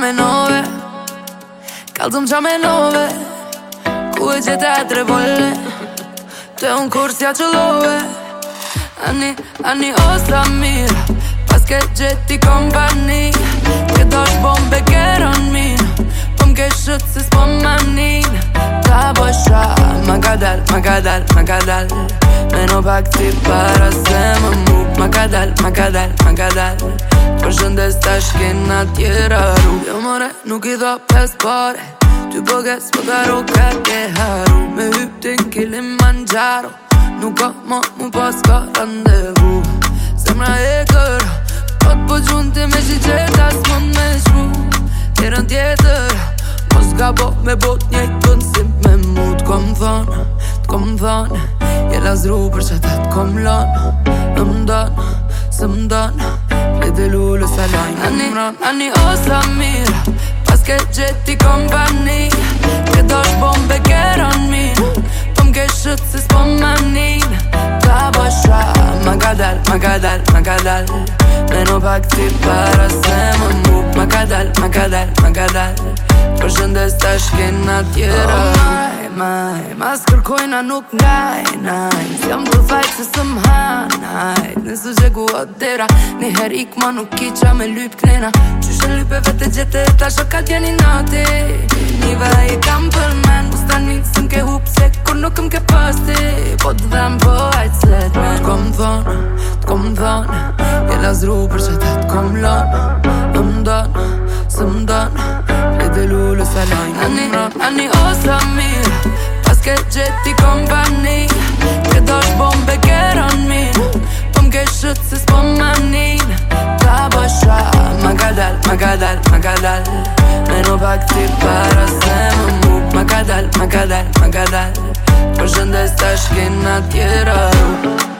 me nove Kalzëm qame nove Ku e gjete e tre volle Të e unë kursja që love Ani, ani o sa mirë Pas ke gjeti kompani Këto është bombe keron min Po më keshët se s'po më nin Ta bësha Ma ka dal, ma ka Me në pak si para se më mu Ma ka dal, ma ka dhe s'ta shkin në tjera ru Jo mëre, nuk i dha pes pare Ty bëge s'pëta ro kërke haru Me hyptin kili manjaro Nuk ka ma mu pas ka randevu Se mëra e kërë Po të po gjunë me shi qëta s'mon me shku Tjerën tjetër Mos ka po me bot një të nësim Me mu të kom thonë Të kom thonë Jela zru për që ta të kom lonë Në më ndonë Së më ndonë de lullu sa lajnë Ani, o samir mirë Pas ke gjeti kompani Këtë është bombe kërë anë mi Po më keshët se s'po më Ta bësha Ma ka dal, ma ka dal, ma ka dal Me në pak ti para se më mu Ma ka dal, ma ka dal, ma ka dal Për shëndes të shkin atjera oh, my mind, Ma kërkojna nuk ngaj, naj Si jam të fajtë se së më hanajt Nësë gjë guot dera Në her ik ma nuk i qa me lyp knena Që shën lype vete gjete Ta shokat janë i nate Një vaj e kam për men Po stan një sëm ke hup se Kur nuk më ke përste Po të dhem po hajtë slet men Të kom dhon, të kom E la zru për që ta të kom lon Në më dhon, së më dhon Në më ke gjeti kompani Che dos bombe keron min Po m'ke shët se s'po manin Ta bësha Ma ka dal, ma ka dal, ma ka dal Me në pak ti para se më mu Ma ka dal, ma ka dal, ma ka dal Po shëndes ta shkin atjera